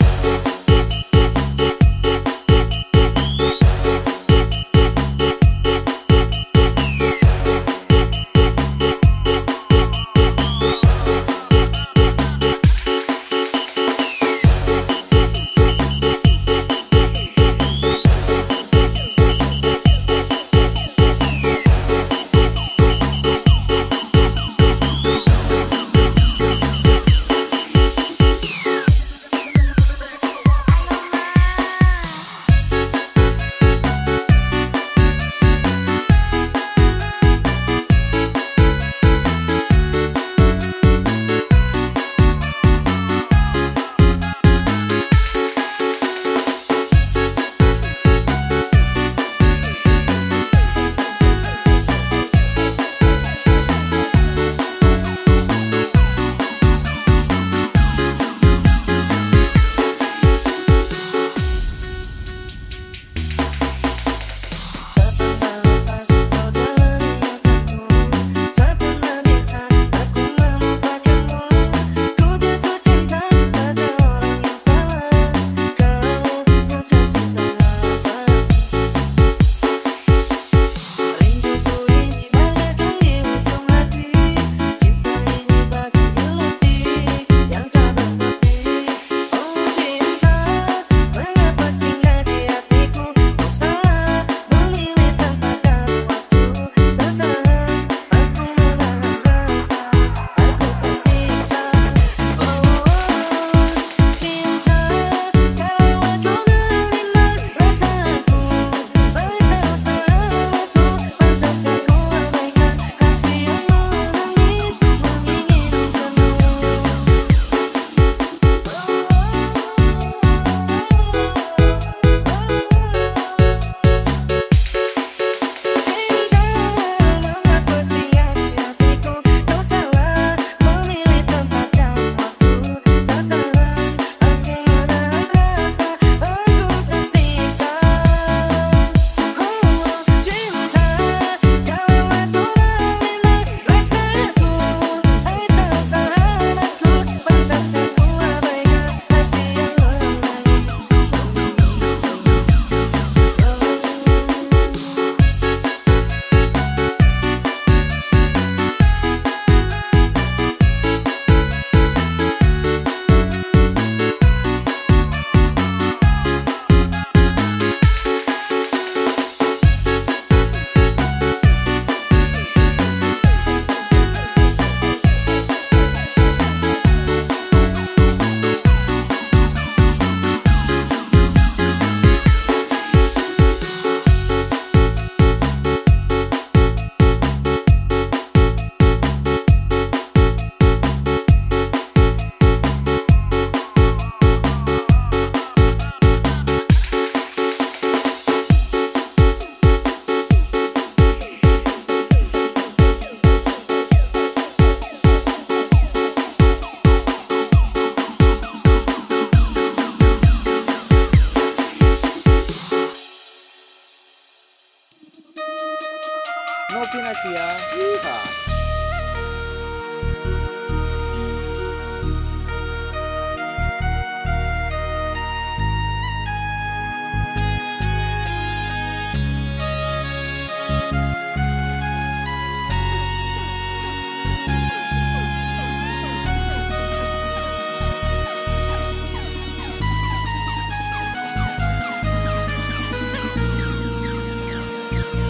you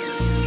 you